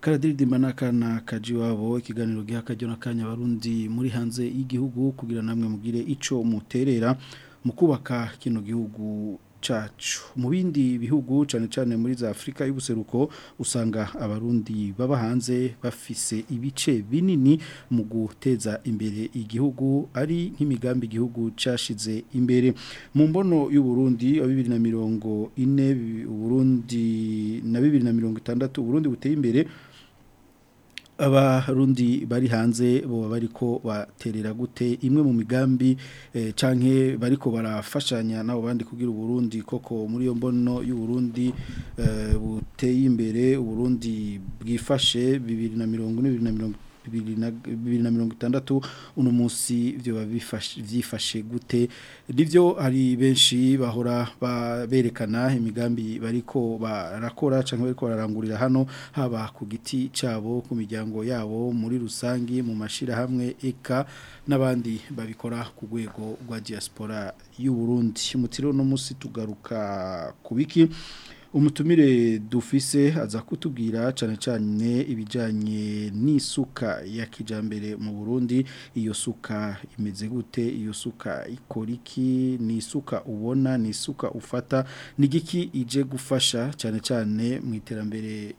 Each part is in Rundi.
karadiridimba ni kaji wabo ikiganiro giha akajya n'akanya barundi muri hanze y'igihugu kugira namwe mugire icyo muterera mu kubaka kino gihugu cacu mu bindi bihugu cyane cyane muri za Afrika y'ubuseruko usanga abarundi baba hanze bafise ibice binini mu guteza imbere igihugu ari nk'imigambi igihugu cyashize imbere mu mbono Burundi wa bibiri na mirongo ine uburundi na bibiri na mirongo itandatu uburundi buteye imbere abarundi bari hanze bo bariko baterera gute imwe mu migambi eh, canke bariko barafashanya nabo bandi kugira uburundi koko muri iyo mbono y'uburundi eh, buteye imbere uburundi bwifashe bibiri na mirongo ine na mirongo bibiri na mirongo itandatu uno munsi byoba byifashe gute nibyo hari benshi bahora berekana imigambi bariko barakora cyangwa bariko bararangurira hano haba ku giti cyabo ku miryango yabo muri rusange mu mashyirahamwe eka n'abandi babikora ku rwego rwa diaspora y'u Burundi umutiro uno munsi tugaruka kubiki umutumire dufise aza kutubwira cyane cyane ibijyanye n'isuka ya kijambere mu burundi iyo suka imeze gute iyo suka ikoriki iki ni isuka ubona ni isuka ufata ni igiki ije gufasha cyane cyane mu iterambere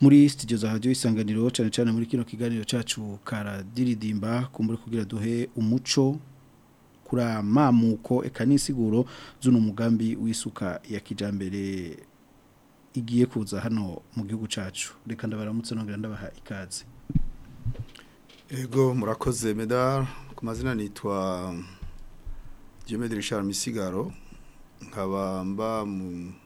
muri studio za radio isanganiro cyane cyane muri kino kiganiro cyacu karadiridimba kumbure kugira duhe umuco kura mamuko ekanisiguro zuno mugambi wisuka ya kijambere igiye kuza hano mu gihugu cyacu reka ndabaramutse nongera ndabaha ikaze ego murakoze medal ku mazina nitwa Diomede Richard Misigaro nkaba mu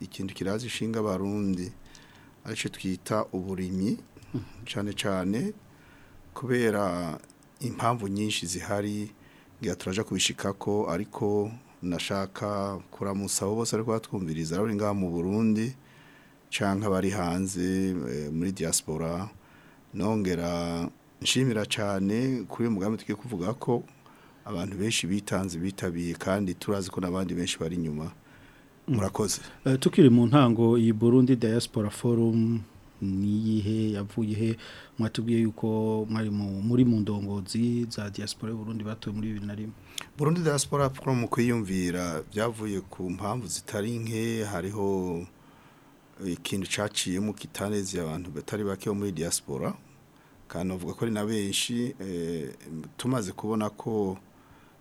ikintu kiraza ishinga barundi aricyo twita uburimyi mm-hmm. cyane cyane kubera impamvu nyinshi zihari ngira turaje kubishika ko ariko nashaka kuramusa bose ariko batwumviriza ari ngaha mu Burundi cyangwa bari hanze eh, muri diaspora nongera nshimira cyane kuri uyu mugambi tugiye kuvuga ko abantu benshi bitanze bitabiye kandi turazi ko n'abandi benshi bari inyuma murakoze eh, tukiri mu ntango iyi Burundi diaspora forum niyihe yavuye he mwatubwiye yuko mwari muri mu ndongozi za diaspora Burundi batuye muri 2001 Burundi diaspora forum kwiyumvira byavuye ku mpamvu zitari nke hariho ikintu cyaciye mu kitanezi abantu batari bake bo muri diaspora kandi uvuga ko ari na benshi eh, tumaze kubona ko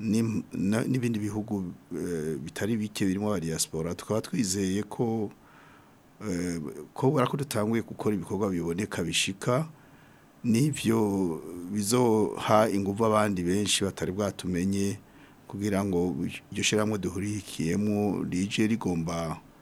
n'ibindi bihugu eh, bitari bike birimo ba diaspora tukaba twizeye ko eh, ko ko dutanguye gukora ibikorwa biboneka bishika n'ibyo bizoha ingufu abandi benshi batari bwatumenye kugira ngo iryo shyirahamwe duhurikiyemo rije rigomba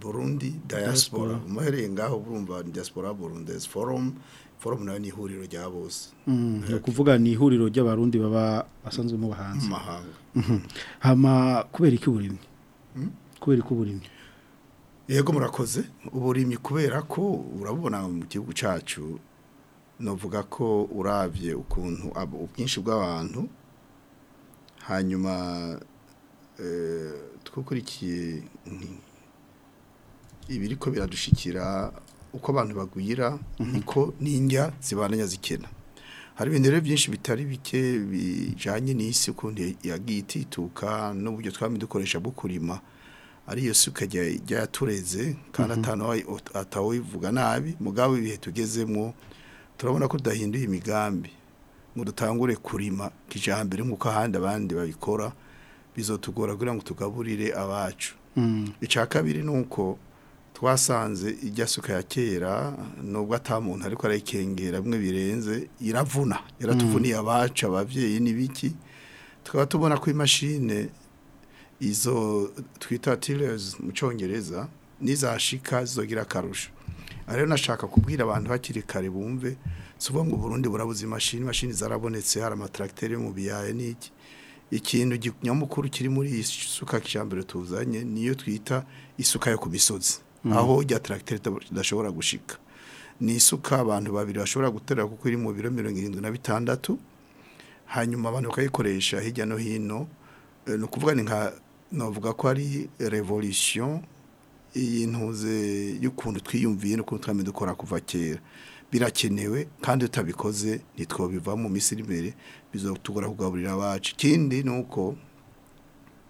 burundi diaspora umuhereye ngaho urumva diaspora burundeze forumu forumu nayo ni ihuriro rya bose mm, ni ukuvuga ni ihuriro ry'abarundi baba basanzwe basanzwemo hanze mhm. hama kubera iki uburimyi hmm? kubera iki uburimyi yego murakoze uburimyi kubera ko urabubona mu gihugu cyacu navuga ko urabye ukuntu ubwinshi bw'abantu hanyuma eh, twakurikiye ibiri ko biradushikira uko abantu bagwira mhm. niko n'indya zibananya zikena hari ibintu rero byinshi bitari bike bijyanye n'isi ukuntu yagiye itituka n'uburyo twami dukoresha bwo kurima ariyo si ukajya yatureze kandi atanawe mhm. atawivuga nabi mugabo ibihe tugezemo turabona ko tudahinduye imigambi ngo dutangure kurima kijyambere nk'uko ahandi abandi babikora bizotugora kugira ngo tugaburire abacu mm. icya kabiri ni uko twasanze ijya suka ya kera nubwo atamuntu ariko arayikengera bimwe birenze iravuna yaratuvuniye mm. abacu ababyeyi n'ibiki tukaba tubona ko imashine izo twita tirezi mu cyongereza n'izashika zizogira akarusho Ari nashaka kubwira abantu hakiri kare bumve si ngo Burundi burabuze imashini imashini zarabonetse hari amataragiteri mu biyaye n'iki ikintu nyamukuru kiri muri iyi suka kijyambere tuzanye niyo twita isuka yo ku misozi mm. aho ujya taragiteri idashobora gushika ni isuka abantu babiri bashobora guterura kuko iri mu biro mirongo irindwi na bitandatu hanyuma abantu bakayikoresha hirya no hino eh, ni ukuvuga ni nka navuga ko ari revolution iyi ntuze y'ukuntu twiyumviye n'ukuntu twame dukora kuva kera birakenewe kandi utabikoze ntitwobiva mu minsi iri imbere bizatugora kugaburira abacu ikindi ni uko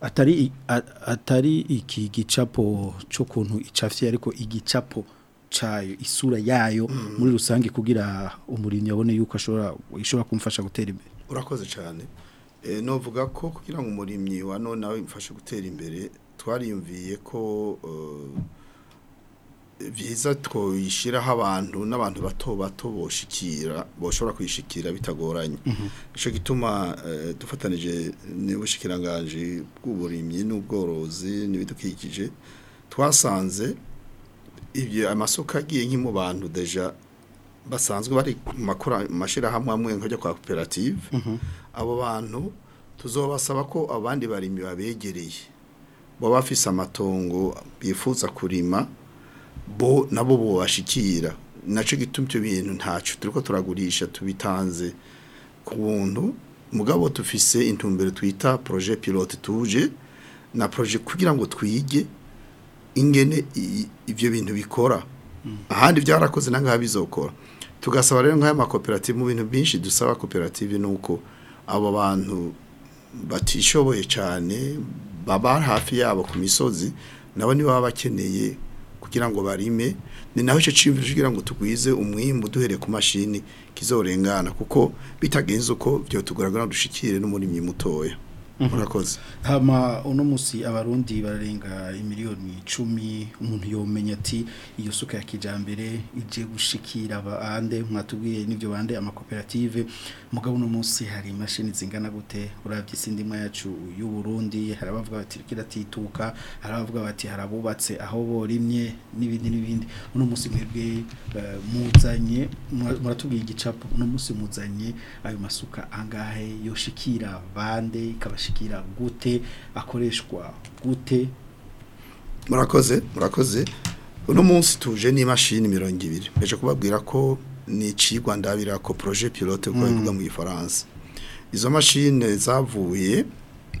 atari atari iki gicapo cyo kuntu icafye ariko igicapo cayo isura yayo mm. muri rusange kugira umurimyi abone yuko ashobora ishobora kumfasha gutera imbere urakoze cyane eh, novuga ko kugira ngo umurimyi wa none nawe imfashe gutera imbere twariyumviye ko eh, byiza twishyiraho abantu n'abantu bato bato boshikira boshobora kwishikira bitagoranye mhm. icyo gituma eh, dufatanije n'ubushikiranganji bw'uburimyi n'ubworozi n'ibidukikije twasanze ibyo amasuka agiye nki bantu deja basanzwe bari mu mashyirahamwe amwe nkajya kwa koperative mhm. abo bantu tuzobasaba ko abandi barimyi babegereye bo bafise amatongo bifuza kurima bo nabo bubashikira nacyo gituma ibyo bintu ntacu turi turagurisha tubitanze ku buntu mugabo tufise intumbero twita projet pilote tuje na poroje kugira ngo twige ingene ibyo bintu bikora mm. ahandi byarakoze nangaha bizokora tugasaba rero nk'aya makoperative mu bintu byinshi dusaba koperative ni uko abo bantu batishoboye cyane baba hafi yabo ku misozi nabo niba baba bakeneye kugira ngo barime ni naho icyo cyumviro kugira ngo tugwize umwimbu duhere ku mashini kizorengana kuko bitagenze uko byo tugaragara dushikire n'umurimyi mutoya murakoze mhm. hama uno munsi abarundi bararenga miliyoni icumi umuntu yomenye ati iyo suka ya kijambere ije gushikira abande mwatubwiye n'ibyo bande amakoperative mugabo uno munsi hari imashini zingana gute urabye isi yacu y'u Burundi hari abavuga bati kiratituka hari bati harabubatse aho borimye n'ibindi n'ibindi uno munsi mwebwe eh, muzanye muratubwiye igicapu uno munsi muzanye ayo masuka angahe yoshikira bande ikabashe ashikira gute akoreshwa gute murakoze murakoze uno munsi tuje n'imashini mirongo ibiri mbeje kubabwira ko ni icigwa ndabira ko projet pilote uko hmm. bivuga mu gifaransa izo machine zavuye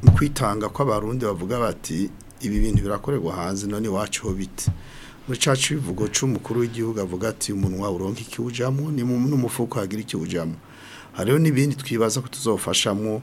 mu kwitanga kw'abarundi bavuga bati ibi bintu birakorerwa hanze none iwacu ho bite muri bivugo c'umukuru w'igihugu avuga ati umuntu wawe uronka ikiwujamwo ni n'umufuko hagira ikiwujamwo hariho n'ibindi twibaza ko tuzofashamo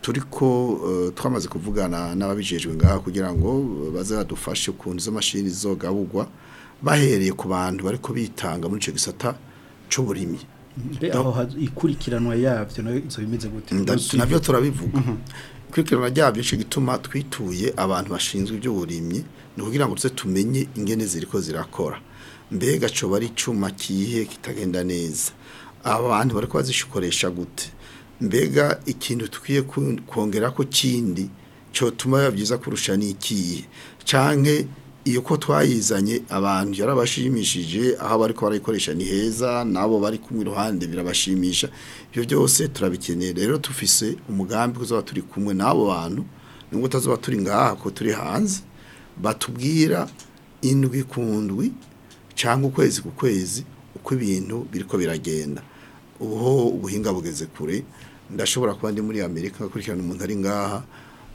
turi ko eh, twamaze kuvugana n'ababijejwe ngaha kugira ngo eh, bazadufashe ukuntu izo mashini zogabugwa bahereye ku bantu bari bitanga muri icyo gisata cy'uburimyi aho ikurikiranwa yabyo nazo bimeze gute nabyo turabivuga mhm. ikurikiranwa ryabyo cyo gituma twituye abantu bashinzwe iby'uburimyi ni ukugira ngo tuze tumenye ingene ziriko zirakora mbega cyo bari icyuma kihe kitagenda neza abantu bari ko kubazishikoresha gute mbega ikintu tukwiye kongera ko kindi cyo tuma byiza kurusha n'ikiye canke iyo ko twayizanye abantu yarabashimishije aho bari ko barayikoresha ni heza nabo bari kumwe iruhande birabashimisha ibyo byose turabikeneye rero tufise umugambi kuzaba turi kumwe n'abo bantu nubwo tazaba turi ngaha ko turi hanze batubwira indwi kundwi cyangwa ukwezi ku kwezi uko ibintu biriko biragenda ubuho ubuhinga bugeze kure ndashobora kuba ndi muri amerika akurikirana umuntu ari ngaha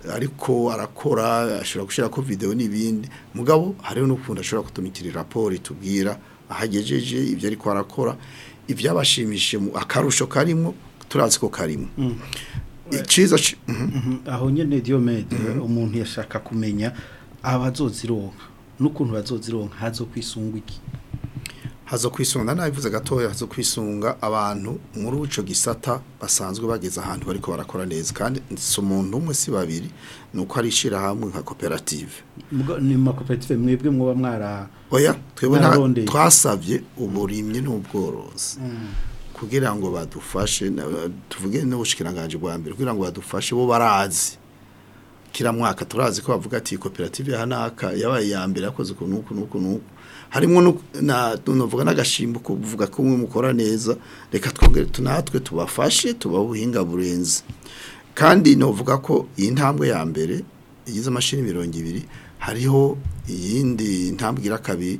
ariko arakora ashobora gushyira ko videwo n'ibindi mugabo hariho n'ukuntu ashobora kutumikira raporo itubwira ahagejeje ibyo ariko arakora ibyabashimishije akarusho karimo turazi ko karimo mm. icyiza mhm. mm-hmm. aho nyine diyomede mm-hmm. umuntu yashaka kumenya abazozironka n'ukuntu bazozironka hazo kwisunga iki hazo kwisunga nabivuze gatoya hazo kwisunga abantu muri uco gisata basanzwe bageze ahantu bariko barakora neza kandi si umuntu umwe si babiri nuko ari shira hamwe nka cooperative ni ma cooperative mwebwe mwoba mwara oya twebwe twasavye uburimye n'ubworozi mm. kugira ngo badufashe tuvuge n'ubushikiranganje bwa mbere kugira ngo badufashe bo barazi kira mwaka turazi ko bavuga ati koperative hanaka yabaye ya mbere yakoze ukuntu uku nuku harimo na tunavuga n'agashimbo kuvuga ko umwe mukora neza reka twongere tunatwe tubafashe tubahe ubuhinga burenze kandi navuga ko iyi ntambwe ya mbere igize amashini mirongo ibiri hariho iyindi ntambwe ira kabiri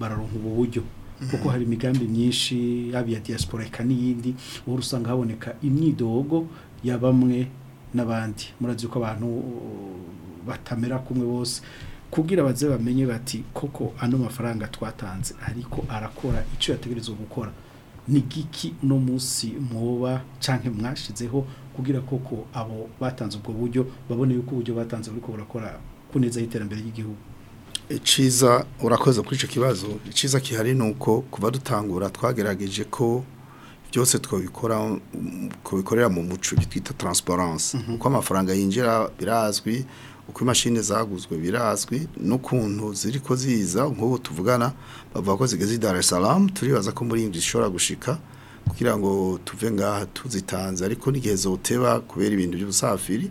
bararonka ubu buryo mhm. kuko hari imigambi myinshi yaba iya diaspora eka n'iyindi uhora usanga haboneka imyidogo ya bamwe n'abandi murazi ko abantu uh, batamera kumwe bose kugira abaze bamenye bati koko ano mafaranga twatanze ariko arakora icyo yategerezwa gukora ni giki no munsi mwoba canke mwashizeho kugira koko abo batanze ubwo buryo babone yuko uburyo batanze buriko burakora kuneza iterambere ry'igihugu iciza urakoze kuri ico kibazo iciza kihari nuko kuva dutangura twagerageje ko byose twabikora mm, kubikorera mu muco twita transparence mhm. uko amafaranga yinjira birazwi uko imashini zaguzwe birazwi n'ukuntu ziri ko ziza nk'ubu tuvugana bavuga ko zigeze i Dar es Salaam turibaza ko muri English ishobora gushika kugira ngo tuve ngaha tuzitanze ariko nigeze zoteba kubera ibintu by'ubusafiri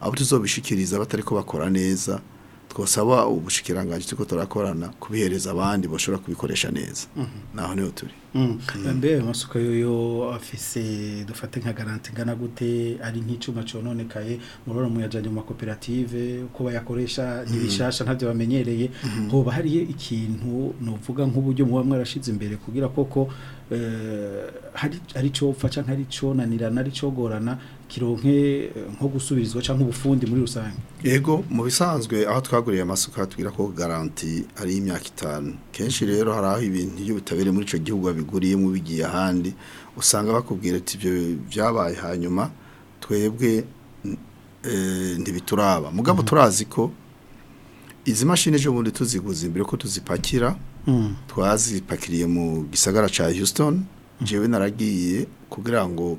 abo tuzobishikiriza batari ko bakora neza twasaba ubushikiranganji tuko turakorana kubihereza abandi bashobora kubikoresha neza mhm. naho niho turi mhm. mm. mbe ayo masuka yoyo afise dufate nka garanti ngana gute ari nk'icuma cononekaye murabona muyajanye mu makoperative uko bayakoresha ntibishasha mm. ntavyo bamenyereye mm-hmm. hoba hariye ikintu nuvuga nk'uburyo muba mwarashize imbere kugira koko eh, hari ari cyo upfa canke ari cyo nanirana ari cyo kironke eh, nko gusubizwa cyangwa ubufundi muri rusange yego mu bisanzwe aho twaguriye amasuka tubwira ko garanti ari imyaka itanu kenshi rero hari aho ibintu by'ubutabire muri icyo gihugu mu bigiye ahandi usanga bakubwira ati ibyo byabaye hanyuma twebwe eh, ntibituraba mugabo mm-hmm. turazi ko izi mashini ejo bundi tuziguze mbere ko tuzipakira mm. twazipakiriye mu gisagara cya houston mm. jewe naragiye kugira ngo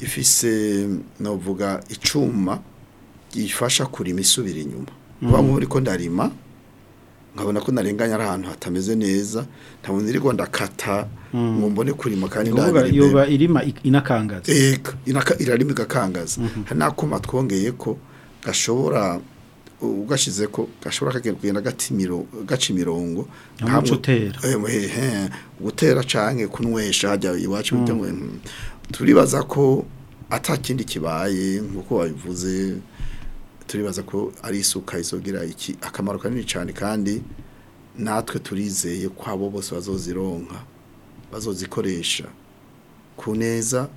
ifise navuga icuma gifasha kurima isubira inyuma muba mm. muri ko ndarima nkabona ko narenganya ari ahantu hatameze neza ntabwo niri ko ndakata mm. ngo mbone kurima kandi ndabirime yoba irima inakangaza eka irarima igakangaza mm-hmm. hari n'akuma twongeye ko gashobora ugashize ko gashobora kagenda gatimiro gaca imirongo ntabwo utera eh, eh, eh, gutera canke kunwesha hajya iwacu mm. bitewe turibaza ko atakindi kibaye nkuko babivuze turibaza ko ari isuka izogira iki akamaro kanini cyane kandi natwe turizeye ko abo bose bazozironka bazozikoresha ku neza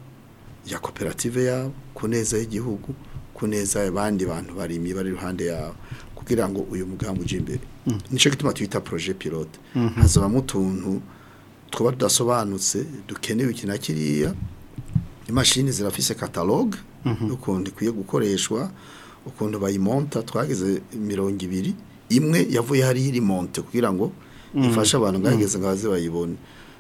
ya koperative yabo ku neza y'igihugu ku neza abandi bantu bari imibare iruhande yawe kugira ngo uyu mugambi uje imbere mm. nicyo gituma twita proje pilote mm-hmm. hazobamo utuntu twaba tudasobanutse dukenewe iki na kiriya imashini zirafise kataloge mm-hmm. n'ukuntu ikwiye gukoreshwa ukuntu bayimonta twageze mirongo ibiri imwe yavuye hari iri monte kugira ngo mm. ifashe abantu ngageze mm. ngo bayibone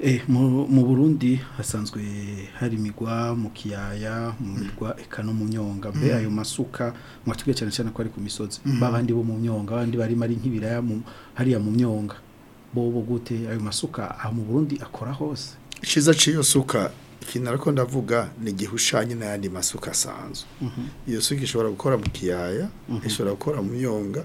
eh, mu burundi hasanzwe hari migwa mu kiyaya mu mm. migwa eka no mu myonga mbe mm. ayo masuka mwatubwiye cyane cyane ko ari ku misozi babandi bo mu myonga abandi barimo ari nk'ibiraya hariya mu myonga bo gute ayo masuka aha mu burundi akora hose iciza cy'iyo suka ikintu ariko ndavuga ni igihe ushanye n'ayandi masuka asanzwe mhm. iyo suka ishobora gukora mu kiyaya mhm. ishobora gukora mu myonga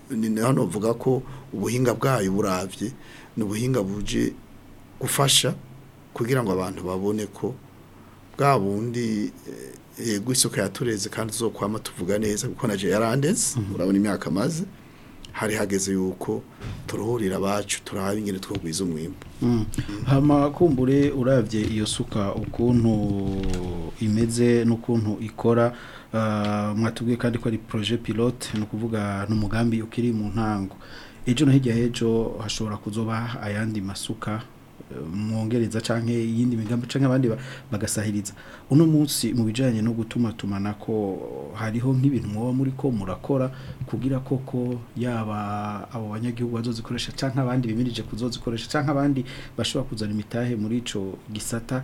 ni naho navuga ko ubuhinga bwayo burabye ni ubuhinga buje gufasha kugira ngo abantu babone ko bwa bundi eh, yego isuka yatureze kandi zo kwama tuvuga neza kuko na Gerardes mhm. urabona imyaka amaze hari hageze yuko turuhurira abacu turahaba ingene twogwiza umwimbo mm. hama kumbure urabye iyo suka ukuntu imeze n'ukuntu ikora ah, mwatubwiye kandi ko ari proje pilote ni ukuvuga ni ukiri mu ntango ejo no hirya y'ejo hashobora kuzoba ayandi masuka mwongereza canke yindi migambi cyangwa abandi bagasahiriza uno munsi mu bijyanye no gutuma tumana ko hariho nk'ibintu muba muri ko murakora kugira koko yaba abo banyagihugu bazozikoresha cyangwa abandi bimirije kuzozikoresha cyangwa abandi bashobora kuzana imitahe muri icyo gisata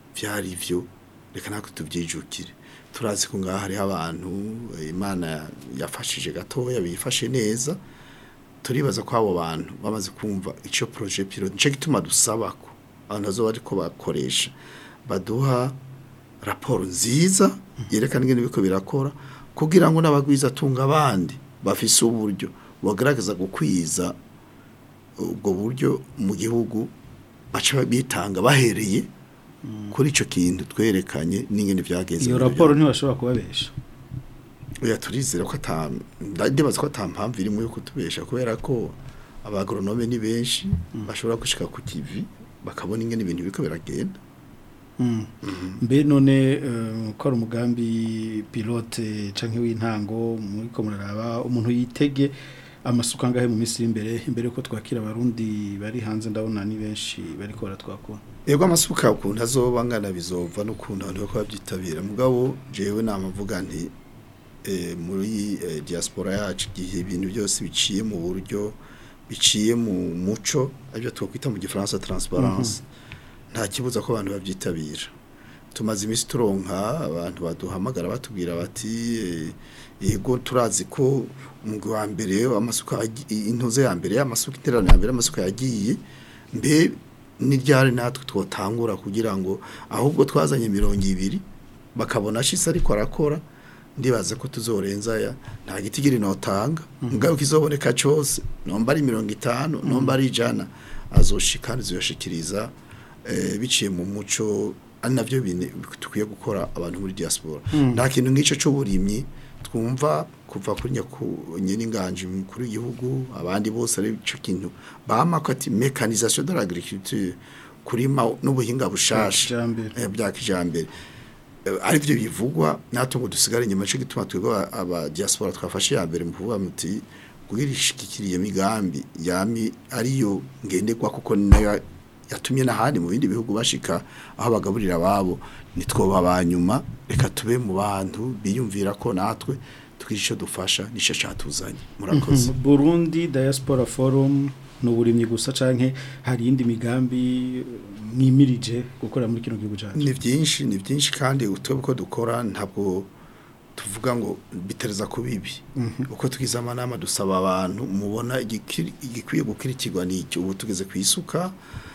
byari byo reka natwe tubyijukire turazi ko ngaha hariho abantu imana yafashije gatoya bifashe neza turibaza ko abo bantu bamaze kumva icyo poroje pilote nicyo gituma dusaba ko abantu nazo bari bakoresha baduha raporo nziza yerekana ingene biko birakora kugira ngo n'abagwiza atunga abandi bafise uburyo bagaragaza gukwiza ubwo buryo mu gihugu baca bitanga bahereye mm. kuri icyo kintu twerekanye n'ingene byagenze iyo raporo ntibashobora kubabesha oya turizera ko ndibaza ko atampamvu irimo yo kutubesha kubera ko abagoronome ni benshi mm. bashobora gushyika ku TV bakabona ingene ibintu biko biragenda Hmm. Hmm. mbe none gukora eh, umugambi pilote cyangwa w'intango muri ko umuntu yitege amasuka angahe mu minsi y'imbere imbere ko twakira abarundi bari hanze ndabona ni benshi bari kora twakora yego amasuka ukuntu azoba angana bizova n'ukuntu abantu bakora byitabira mugabo jewe namavuga nti eh, muri eh, diaspora yacu gihe ibintu byose biciye mu buryo biciye mu muco aribyo twakwita mu gifaransa transparence mm -hmm. nta kibuza ko abantu babyitabira tumaze iminsi turonka abantu baduhamagara batubwira bati yego eh, turazi ko umugwi wa mbere w'amasuka intuze ya mbere y'amasuka iterana ya mbere y'amasuka yagiye mbe n'iryari natwe twatangura kugira ngo ahubwo twazanye mirongo ibiri bakabona ashise ariko arakora ndibaza ko tuzorenza ya nta giti giri notanga mugaruka mm-hmm. izoboneka cyose nomba ari mirongo itanu nomba ari ijana azoshikana ziyoshikiriza Eh, biciye mu muco ari nabyo dukwiye gukora abantu muri diaspora hmm. nta kintu nk'icyo cy'uburimyi twumva kuva kuri nyiringanji kuri igihugu abandi bose ari cyo kintu bahamako ati mekanizasiyo de l'agriculture kurima n'ubuhinga bushasha bya kijambere eh, eh, ari byo bivugwa natwe ngo dusigare inyuma cyo gituma twebwe abadiaspora twafashe ya mbere mu kuvuga muti guhirishikira iyo migambi yami ariyo ngendekwa kuko nayo yatumye n'ahandi mu bindi bihugu bashika aho bagaburira ababo nitwo ba nyuma reka tube mu bantu biyumvira ko natwe twisho dufasha nisho cyatuzanye murakoze Burundi Diaspora Forum n'uburimyi gusa canke hari indi migambi mwimirije gukora muri kino gihugu cyacu ni byinshi ni byinshi kandi utwebwe ko dukora ntabwo tuvuga ngo bitereza ku bibi mhm. uko tugize amanama dusaba abantu mubona igikwiye gukurikirwa n'icyo ubu tugeze ku isuka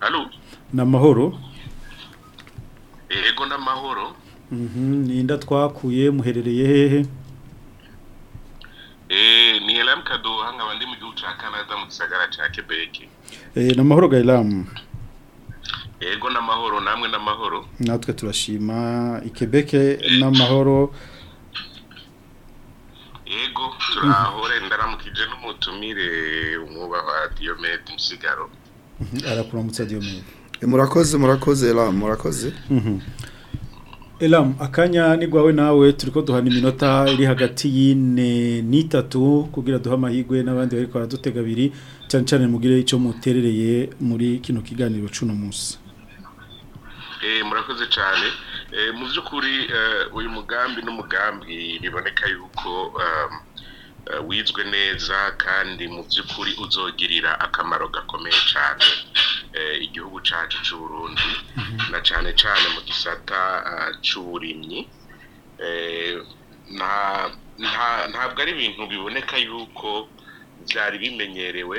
alo ni amahoro yego ni amahoro mhm, ni inda twakuye muherereye hehe eh, ni elamu kaduha nkaba ndi mu gihugu cya canada mu gisagara cya kebeke eh, ni amahoro ga na n'amahoro namwe n'amahoro natwe turashima ikebeke n'amahoro yego turahore ndaramukije n'umutumire umwubaha diyomede musigaro mhm, arakuramutse diyomede eh, murakoze murakoze ramu murakoze mhm. Elam akanya nigwawe nawe turiko duhana iminota iri hagati y'ine n'itatu kugira duha amahigwe n'abandi bariko baradutega abiri cyane mugire icyo muterereye muri kino kiganiro cy'uno munsi Eh, murakoze cyane eh, mu by'ukuri eh, uyu mugambi n'umugambi biboneka yuko ehm, wizwe neza kandi mu by'ukuri uzogirira akamaro gakomeye cyane igihugu cyacu cy'u Burundi mhm. na cyane cyane mu gisata cy'uburimyi ntabwo ari ibintu biboneka yuko byari bimenyerewe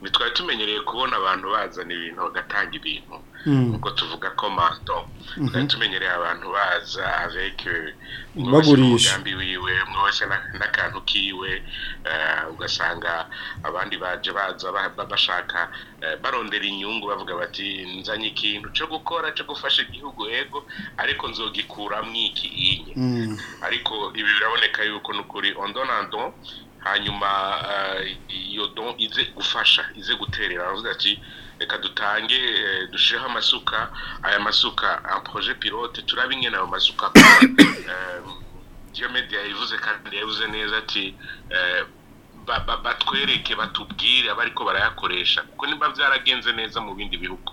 ntitwari tumenyereye kubona abantu bazana ibintu bagatanga ibintu Mm. ubwo tuvuga ko mato mm-hmm. tumenyereye abantu baza aveke bagurisha umugambi wiwe mwose n'akantu kiwe eh, ugasanga abandi baje baza bashaka eh, barondera inyungu bavuga bati nzanye ikintu cyo gukora cyo gufasha igihugu yego ariko nzogikuramwo iki inye mm. ariko ibi biraboneka yuko n'ukuri ondonando hanyuma eh, iyo don ize gufasha ize guterera ati reka dutange eh, dushireho amasuka aya masuka apoje pilote turabe ingene ayo masuka eh, diyomedi yayivuze kandi yavuze neza ati eh, batwereke batubwire abariko barayakoresha kuko niba byaragenze neza mu bindi bihugu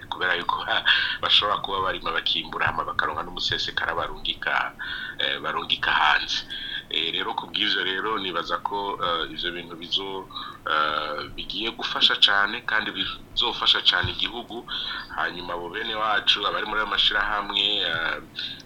kubera yuko bashobora kuba barimo bakimbura hano bakaronka n'umusesekara barungika eh, barungika hanze Eh, rero ku bw'ibyo rero nibaza ko eh, ibyo bintu eh, bigiye gufasha cyane kandi bizofasha cyane igihugu hanyuma abo bene wacu abari muri ayo mashyirahamwe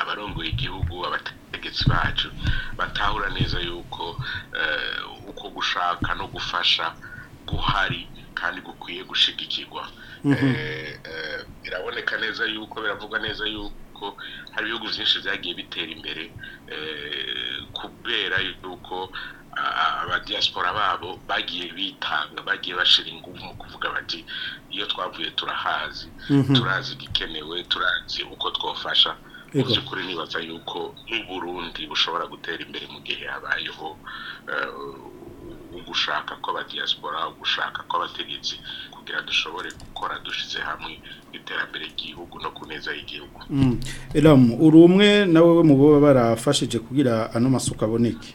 abarongoye igihugu abategetsi bacu batahura neza y'uko uh, uko gushaka no gufasha guhari kandi gukwiye gushigikirwa mm-hmm. eh, eh, biraboneka neza yuko biravugwa neza yuko hari ibihugu byinshi byagiye bitera imbere eh, kubera yuko abadiyasipora babo bagiye bitanga bagiye bashira ingufu mu kuvuga bati iyo twavuye turahazi mm-hmm. turazi igikenewe turazi uko twafasha mu by'ukuri nibaza yuko nk'uburundi bushobora gutera imbere mu gihe habayeho ugushaka kw'abadiyasipora ugushaka kw'abategetsi kugira dushobore gukora dushyize hamwe iterambere ry'igihugu no kuneza igihugu mm. eramu uri umwe nawe we mu bo barafashije kugira ano masuka aboneke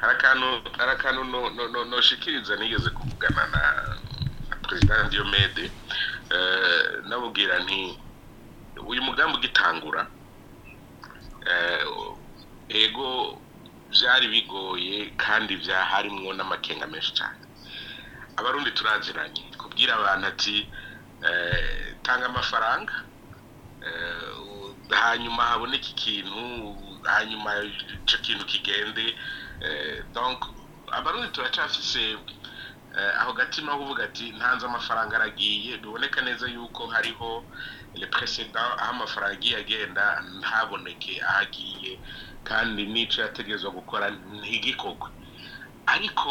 hari akantu noshikiriza nigeze kuvugana na perezida Diomede eh, nabubwira nti uyu mugambi ugitangura Eh, ego byari bigoye kandi byaharimwo n'amakenga menshi cyane abarundi turaziranye kubwira abantu ati eh, tanga amafaranga eh, hanyuma haboneke ikintu hanyuma icyo kintu kigende abarundi turacafise aho gatima kuvuga ati ntanze amafaranga aragiye biboneka neza yuko hariho perezida aho amafaranga igiye agenda ntaboneke aho agiye kandi n'icyo yategerezwa gukora ntigikorwe ariko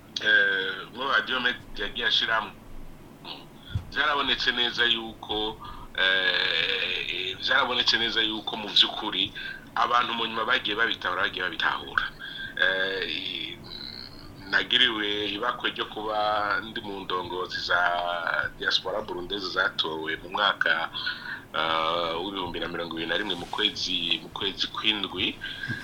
nko eh, radiyo yagiye ashyiramo byarabonetse neza yuko eh, byarabonetse neza yuko mu by'ukuri abantu mu nyuma bagiye babitabara bagiye babitahura eh, nagiriwe ibakwe ryo kuba ndi mu ndongozi za diaspora burundeze zatowe mu mwaka eh, w'ibihumbi na mirongo irindwi na rimwe mu kwezi mu kwezi kw'indwi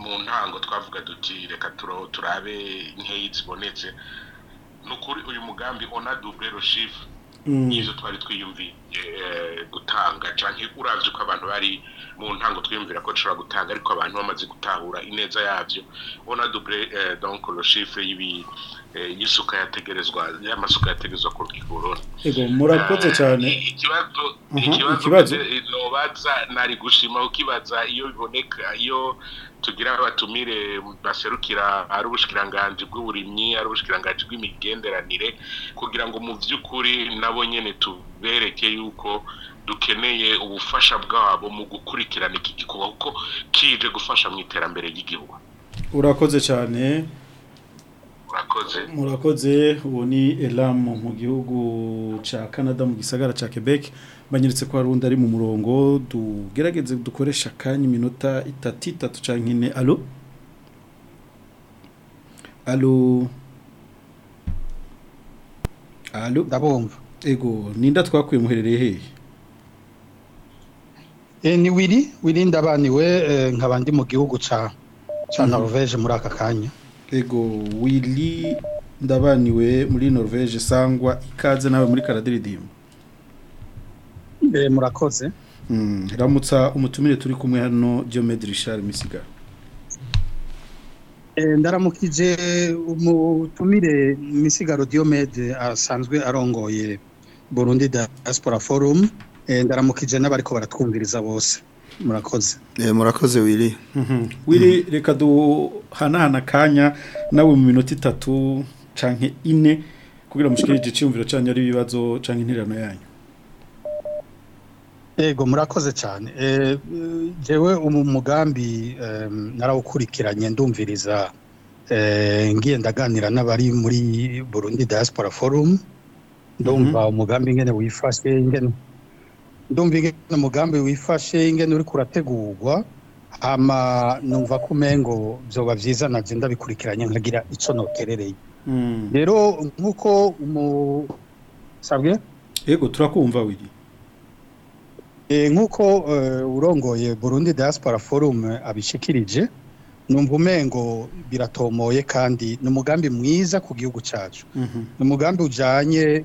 mu ntango twavuga duti reka turabe inkeyi zibonetse ni ukuri uyu mugambi ona dubure nk'izo mm. twari twiyumvi eh, eh, gutanga cyane urabye ko abantu bari mu ntango twiyumvira ko dushobora gutanga ariko abantu bamaze gutahura ineza yabyo ubona dubure eh, donko yibi y'isuka yategerezwa y'amasuka yategerezwa ku rwigorora murakoze cyane ikibazo mhm, nari gushima ukibaza iyo biboneka iyo tugira abatumire baserukira ari ubushikiranganji bw'uburimyi ari ubushikiranganji bw'imigenderanire kugira ngo mu by'ukuri nabo nyine tubereke yuko dukeneye ubufasha bwabo mu gukurikirana iki gikorwa kuko kije gufasha mu iterambere ry'igihugu urakoze cyane murakoze ubu ni elamu mu gihugu cya canada mu gisagara cya quebec banyeretse kwa harundi ari mu murongo dugerageze dukoresha akanya iminota itatu itatu cyangwa ine alo alo ego ninda twakuye muherereye hehe eh ni wiri wirinda baniwe eh, nkabandi mu gihugu ca ca mhm. Norvège muri aka kanya ego wiri ndabaniwe muri Norvège sangwa ikaze nawe muri Karadiridimba murakoze hmm, ramutsa umutumire turi kumwe hano byo medirishari misiga eh, ndaramukije umutumire misiga rodiyomede asanzwe arongoye burundi diaspora forum eh, ndaramukije n'abariko baratwumviriza bose murakoze eh, murakoze wiri mhm. wiri reka duhanahana akanya nawe mu minota itatu canke ine kugira mushikirije cyumviro canyu ari ibibazo canke intererano yanyu yego murakoze cyane yewe eh, umugambi narawukurikiranye ndumviriza eh, ngiye ndaganira n'abari muri burundi diaspora forum ndumva mhm. umugambi ingene wifashe ingene ndumva ingene umugambi wifashe ingene uri kurategurwa hama numva ko umengo byoba byiza nabyo ndabikurikiranye nkagira icyo noterereye mm. rero nk'uko umusabwe yego turakumva wigi E, nk'uko e, urongoye burundi diaspora forum e, abishikirije numva umengo biratomoye kandi ni mwiza ku gihugu cyacu mhm. numugambi umugambi ujyanye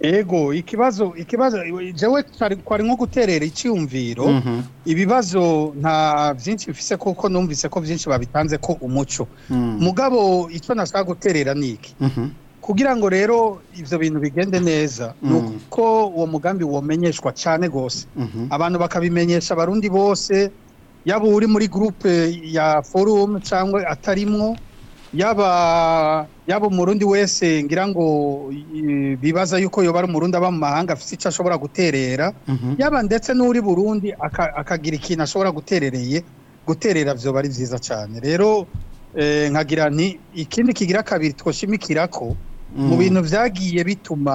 ego ikibazo ikibazo jewe twari nko guterera icyumviro mhm. ibibazo nta byinshi bifise kuko numvise ko byinshi babitanze ko umuco mhm. mugabo icyo nashaka guterera ni iki mhm. kugira ngo rero ibyo bintu bigende neza ni uko uwo mugambi womenyeshwa cyane rwose abantu bakabimenyesha abarundi bose yaba uri muri gurupe ya forumu cyangwa atarimwo yaba yaba umurundi wese ngira ngo bibaza yuko yoba ari umurundi aba mu mahanga afite icyo ashobora guterera mhm. yaba ndetse n'uri burundi akagira ikintu ashobora guterereye guterera byoba ari byiza cyane rero eh, nkagira nti ikindi kigira kabiri twashimikira ko mu mhm. bintu byagiye bituma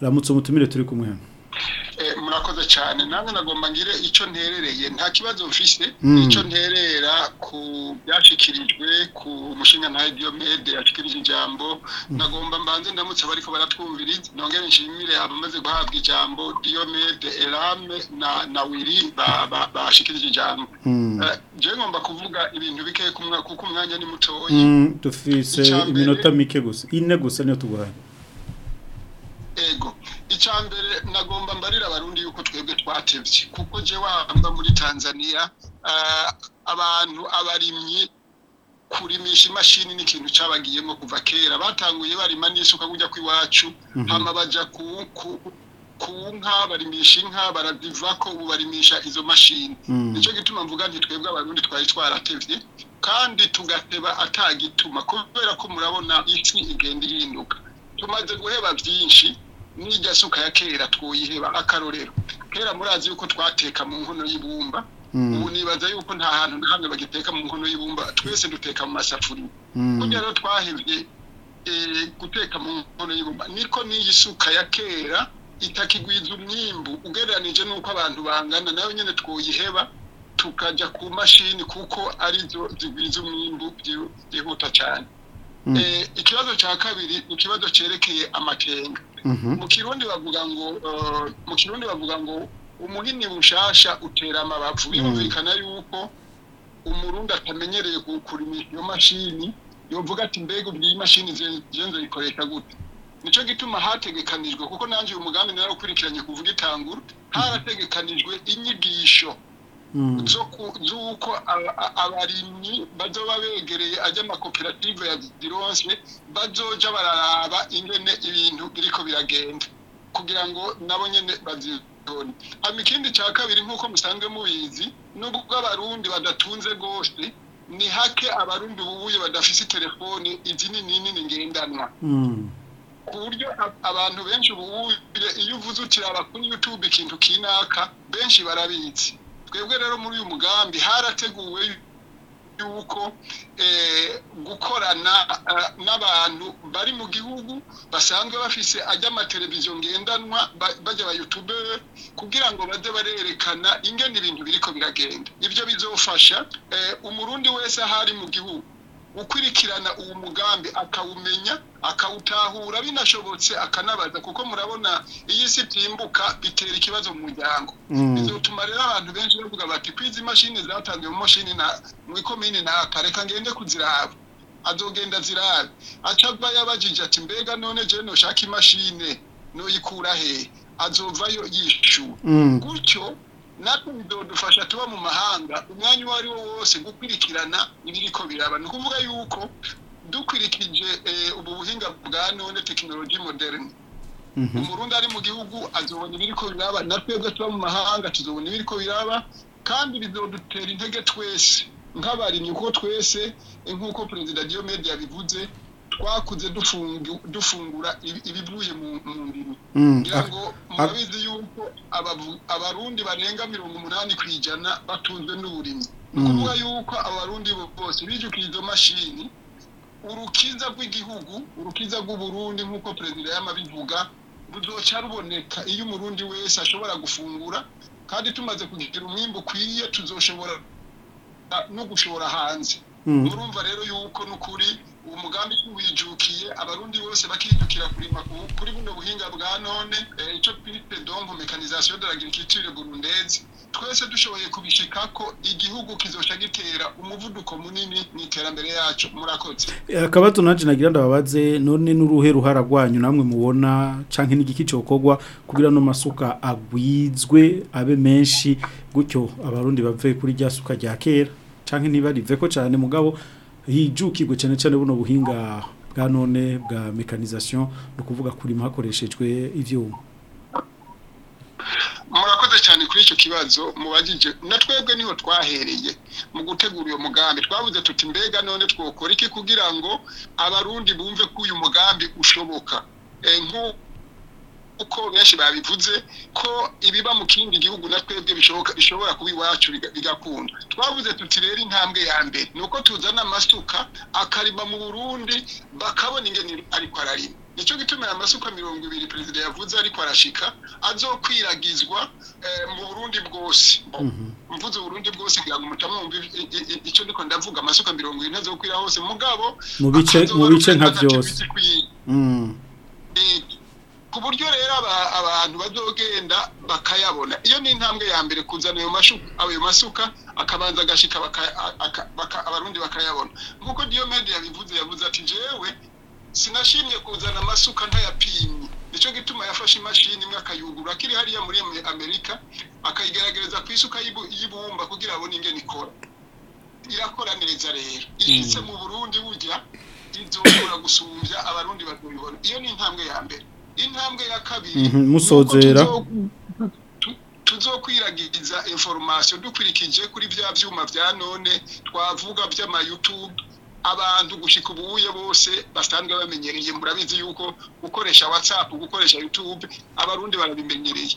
ramutse umutumire turi kumwe hano Eh, murakoze cyane nanjye nagomba ngire icyo nterereye nta kibazo mfise hmm. icyo nterera ku byashyikirijwe ku mushinga nta diyomede yashikirije ijambo hmm. nagomba mbanze ndamutse bari ko baratwumviriza nongere nshimire abamaze guhabwa ijambo diyomede erame na na wiri bashikirije ijambo hmm. eh, njyewe ngomba kuvuga ibintu bike kuko umwanya ni mutoya dufise iminota mike gusa ine gusa niyo turwaye ego icya mbere nagomba mbarira abarundi yuko twebwe twatebye kuko je wamba muri tanzania eh, abantu abarimyi kurimisha imashini ni ikintu cyabagiyemo kuva kera batanguye barima n'isuka kujya kw'iwacu mhm. hama baja ku nka barimisha inka baradiva ko ubu barimisha izo mashini mhm. nicyo gituma mvuga nti twebwe abarundi twari twaratevye kandi tugateba atagituma kubera ko murabona isi igenda ihinduka tumaze guheba byinshi n'irya ya kera twoyiheba akarorero kera murazi yuko twateka mu nkono y'ibumba hmm. ubu nibaza yuko nta hantu na hamwe bagiteka mu nkono y'ibumba twese duteka mu masafuriya kugira hmm. ngo twahebye eh, guteka mu nkono y'ibumba niko n'iyi suka ya kera itakigwiza umwimbu ugereranije n'uko abantu bangana nawe nyine twoyiheba tukajya ku mashini kuko arizo zigwiza umwimbu byihuta cyane Mm. Eh, ikibazo cya kabiri ni kibazo cyerekeye amakenga mm-hmm. mu kirundi bavuga ngo eh, mu kirundi bavuga ngo umuhini mushasha utera amabavu mm. birumvikana yuko umurundi atamenyereye kurimira iyo mashini yovuga ati mbega ubwo iyi mashini zenze zikoresha gute nicyo gituma hategekanijwe kuko nanjye uyu mugambi nari ukurikiranye kuvuga itangura mm-hmm. harategekanijwe inyigisho Mm. z'uko abarimyi bajya babegereye ajya amakoperative ya dironse bazoja bararaba ingene ibintu ko biragenda kugira ngo nabo nyene bazibone hama ikindi ca kabiri nk'uko musanzwe mubizi nubwo abarundi badatunze rwose ni hake abarundi bubuye badafise telefone izi nini nini ngendanwa mm. ku buryo abantu benshi bubuye iyo uvuze uti kuri youtube ikintu kinaka benshi barabitse twebwe rero muri uyu mugambi harateguwe yuko eh, gukorana eh, n'abantu bari mu gihugu basanzwe bafise ajya amateleviziyo ngendanwa bajya ba yutube kugira ngo bajye barerekana ingene ibintu biriko biragenda ibyo bizofasha eh, umurundi wese aho ari mu gihugu gukurikirana uwo mugambi akawumenya akawutahura binashobotse akanabaza kuko murabona iyi si timbuka bitera ikibazo mu muryango mm. bizatuma rero abantu benshi bavuga bati kwiza imashini zatanzwe mu mashini na mu ikomini naka reka ngende kuziraba azogenda ziraba aca aba yabajije ati mbega none je noshaka imashine noyikura he azovayo yishyuwe mm. gutyo natwe bidodufasha tuba mu mahanga umwanya uwo ari wose gukurikirana ibiriko biraba ni ukuvuga yuko dukurikije eh, ubu buhinga bwa none tekinoloji moderne mhm. umurundi ari mu gihugu azobona ibiriko biraba na natwebwe tuba mu mahanga tuzobona ibiriko biraba kandi bizodutera intege twese nk'abarimyi uko twese eh, nk'uko perezida diyo yabivuze twakuze dufungura ibivuye mu mubiri mm. murabizi yuko abarundi barenga mirongo umunani ku ijana batunzwe n'uburimyi mm. ni yuko abarundi bose bijukira izo mashini urukiza rw'igihugu urukiza rw'uburundi nk'uko perezida y'amabivuga rudoca ruboneka iyo umurundi wese ashobora gufungura kandi tumaze kugira umwimbo ukwiye tuzoshobora no gushora hanze Hmm. urumva rero yuko n'ukuri uwo mugambi abarundi bose bakijukira kurima kuri buno buhinga bwa none eh, icyo twite donko mekanizasiyo de l'agriculture burundeze twese dushoboye kubishika ko igihugu kizosha gitera umuvuduko munini mu iterambere yacu murakoze akabazo eh, naje nagira ndababaze none n'uruhe ruhara rwanyu namwe mubona canke n'igiki cokogwa kugira no masuka agwizwe abe menshi gutyo abarundi bave kuri rya suka rya kera canke ko cyane mugabo hijukirwe cyane cyane buno buhinga bwa none bwa mekanisation no kuvuga kurima hakoreshejwe ivyuma murakoze cyane kuri icyo kibazo mubajije na twebwe niho twahereye mu gutegura uyu mugambi twabuze tuti mbega none twokora iki kugira ngo abarundi bumve ko uyu mugambi ushoboka eh, nk'uko kuko benshi babivuze ko ibiba mu kindi gihugu na twebwe bishobora kuba iwacu bigakunda twavuze tuti rero intambwe ya mbere ni uko tuzana amasuka akarima mu burundi bakabona ingeni ariko ararima nicyo gitumira amasuka mirongo ibiri perezida yavuze ariko arashika azokwiragizwa eh, mu burundi bwose mhm. mvuze uburundi bwose kugira ngo mutamwumva icyo ndiko ndavuga amasuka mirongo ibiri ntazokwira hose mugabo mu bice nka byose ku buryo rero abantu bazogenda bakayabona iyo ni intambwe ya mbere kuzana ayo masuka akabanza agashika abarundi bakayabona nk'uko diyo medi yabivuze yavuze ati jewe sinashimye kuzana amasuka ntayapimye nicyo gituma yafashe imashini imwe akayugura akiri hariya muri amerika akayigaragariza ku isuka y'ibumba kugira abone ingene ikora irakora neza rero ishyitse mm. mu burundi burya izobora gusumbya abarundi bakabibona iyo ni intambwe ya mbere intambwe ya kabiri mhm, musozera tuzokwiragiza information dukurikije kuri bya byuma bya none twavuga by'ama YouTube abantu gushika ubuye bose basanzwe bamenyereye murabizi yuko gukoresha WhatsApp gukoresha YouTube abarundi barabimenyereye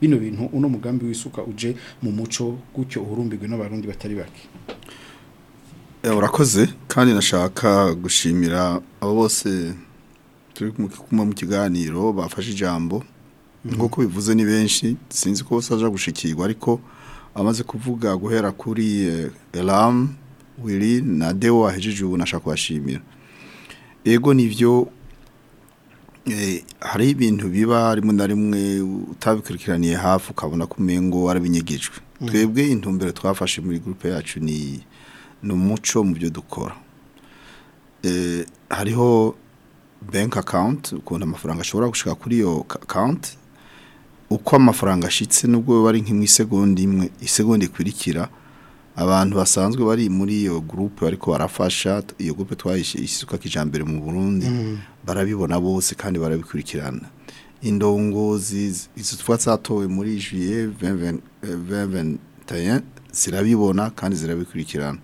bino bintu uno mugambi w'isuka uje mu muco gutyo uhurumbirwe n'abarundi batari bake eh, urakoze kandi nashaka gushimira abo bose turi kumwe mu kiganiro bafashe ijambo mm-hmm. nk'uko bivuze ni benshi sinzi ko bose baje gushikirwa ariko amaze kuvuga guhera kuri eh, Elam Willy na Deo wahejeje ubu nashaka ego nivyo eh, hari ibintu biba rimwe na rimwe utabikurikiraniye hafi ukabona kumengo umengo warabinyegijwe mm. twebwe intumbero twafashe muri gurupe yacu ni umuco mu byo dukora eh, hariho bank account ukunda amafaranga ashobora gushika kuri iyo akawunti uko amafaranga ashitse nubwo bari nk'imisegonda imwe isegondi ikurikira abantu basanzwe bari muri iyo groupe ariko barafasha iyo groupe twayishisuka kijambere mu Burundi mm. barabibona bose kandi barabikurikirana indongozi izo twatsatowe muri juillet 2021 zirabibona kandi zirabikurikirana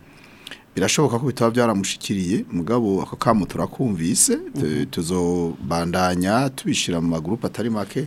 birashoboka ko bitaba byaramushikiriye mugabo ako kamu turakumvise mm-hmm. tuzobandanya tubishira mu magroupe atari make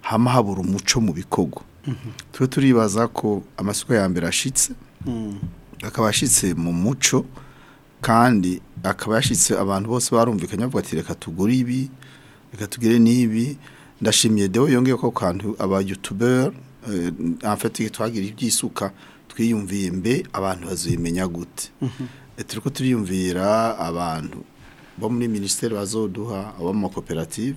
hama habura umuco mu bikogo mhm. turi turibaza ko amasuka ya mbere ashitse mm. akaba yashyitse mu muco kandi akaba yashyitse abantu bose barumvikanye bavuga ati reka tugure ibi reka tugire n'ibi ndashimiye dewe yongeye ko kantu aba youtubeur amfati eh, twagira ibyisuka twiyumviye mbe abantu bazimenya gute mhm. eh, turi ko turiyumvira abantu bo muri minisiteri bazoduha abo mu makoperative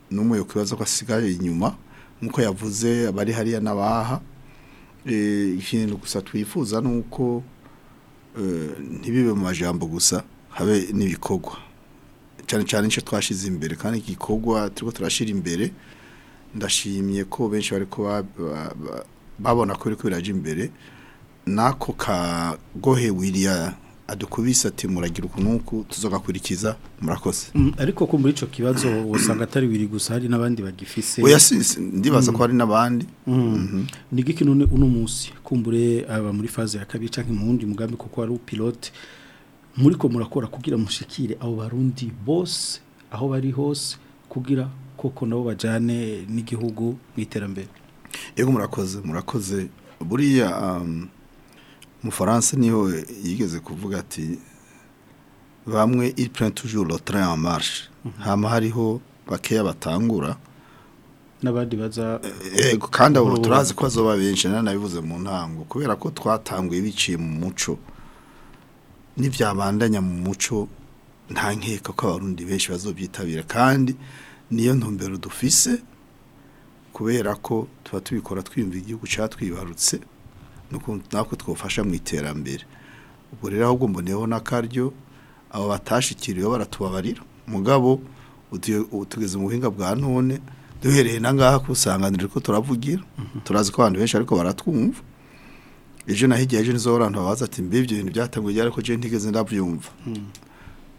n'umwe yo kwibaza ko asigaye inyuma nk'uko yavuze abari hariya n'abaha e, ikintu gusa twifuza ni uko e, ntibibe mu majambo gusa habe n’ibikogwa cyane cyane nicyo twashize imbere kandi igikorwa turiko turashyira imbere ndashimye ko benshi bari babona ko biri kuraja imbere n'ako kagohe wiriya adukubise ati muragira ukuntu tuzogakurikiza murakoze mm, ariko ko muri icyo kibazo usanga atari biri gusa hari n'abandi bagifise oya ndibaza mm. ko hari n'abandi mm. mhm. ni giki none uno munsi kumbure aba muri faze ya kabiri cyangwa impundi mugambi kuko ari upilote muri ko murakora kugira mushikire abo barundi bose aho bari hose kugira koko nabo bajyane n'igihugu mu iterambere yego murakoze murakoze buriya um, mufaransa niho yigeze kuvuga ati bamwe ipurin tujuru train en marche mhm. hama hariho bakeya batangura n'abandi baza yego eh, eh, kandi abo turazi ko bazoba benshi nabivuze mu ntango kubera ko twatanguye biciye mu muco n'ibyabandanya mu muco nta nkeka ko abarundi benshi bazobyitabira kandi niyo ntumbero dufise kubera ko tuba tubikora twiyumva igihugu cyatwibarutse natwe twafasha mu iterambere ubwo rero ahubwo mboneyeho n'akaryo abo batashikiriwe baratubabarira mugabo utugeze mu buhinga bwa none duhereye na ngaha kusanganira ko turavugira mhm. turazi ko abantu benshi ariko baratwumva ejo na hirya ejo nizo abantu babaza ati mbe ibyo bintu byatanguye ariko ko je ntigeze ndabyumva hmm.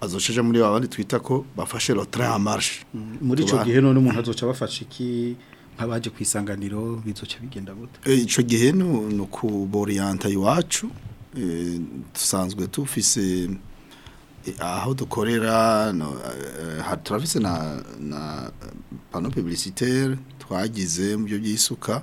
azoceje muri abandi twita ko bafashe rotra marche hmm. muri icyo gihe none umuntu azoca bafasha iki nk'abaje ku isanganiro bizoca bigenda gute eh, icyo gihe ni ukuboriyanta iwacu tusanzwe eh, tufise eh, aho dukorera turafise na pano publicitaire twagize mu byo by'isuka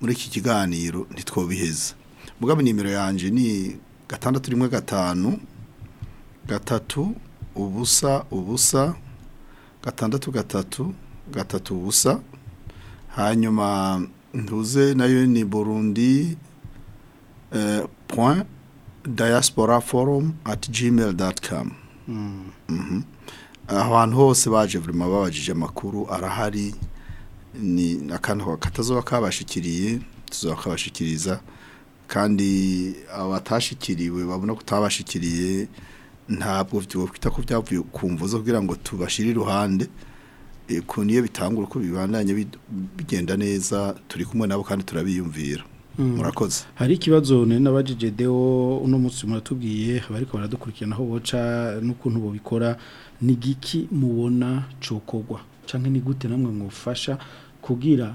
muri iki kiganiro ntitwobiheza mugabo inimero yanjye ni gatandatu rimwe gatanu gatatu ubusa ubusa gatandatu gatatu gatatu ubusa hanyuma ntuze nayo ni burundi eh, point diaspora forum at gmail doti kamu hmm. mhm. abantu hose baje buri babajije amakuru arahari ni akantu katazuba kabashikiriye tuzuba kabashikiriza kandi abatashikiriwe babona ko utabashikiriye ntabwo twita ko byavuye ku mvu zo kugira ngo tubashyire iruhande ukuntu iyo bitangura uko bibandanye bigenda neza turi kumwe nabo kandi turabiyumvira hmm. murakoze hari ikibazo nari nabajije deo uno munsi muratubwiye abariko baradukurikiranaho boca n'ukuntu bobikora ni giki mubona cokogwa canke ni gute namwe mwufasha kugira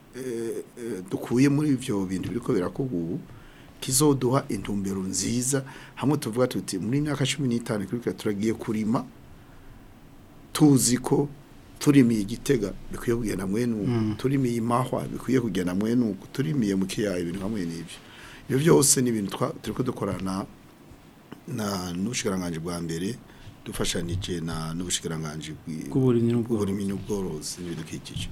eh, eh, dukuye muri ibyo bintu biriko birakugubu kizoduha intumbero nziza hamwe tuvuga tuti muri myaka 15 kuri turagiye kurima tuzi ko turimiye igitega bikwiye kugenda mwenuko mm. turimiye imahwa bikwiye kugenda mwenuko turimiye mu kiyaye ibintu hamwe n'ibyo ibyo byose ni ibintu turiko dukorana na nushikiranganje bwa mbere dufashanije na n'ubushikiranganji bw'uburimyi n'ubworozi n'ibidukikije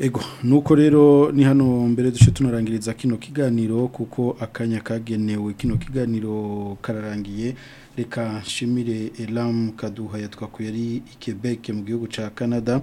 ego nuko rero ni hano mbere duce tunarangiriza kino kiganiro kuko akanya kagenewe kino kiganiro kararangiye reka nshimire Elam Kaduha yatwakuye ari i Quebec mu gihugu cya Canada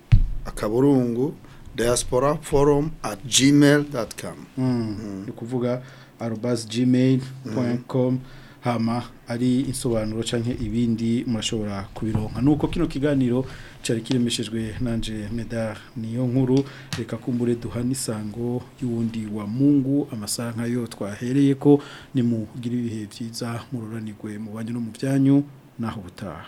akaburungu diaspora forum at gmail.com mm. mm. ni ukuvuga arobasi hama ari insobanuro canke ibindi murashobora kubironka nuko kino kiganiro cyari kiremeshejwe nanje medar niyo nkuru reka kumbure duha n'isango y'uwundi wa mungu amasaha nkayo twahereye ko nimugire ibihe byiza mururanirwe mu banyu no mu byanyu naho ubutaha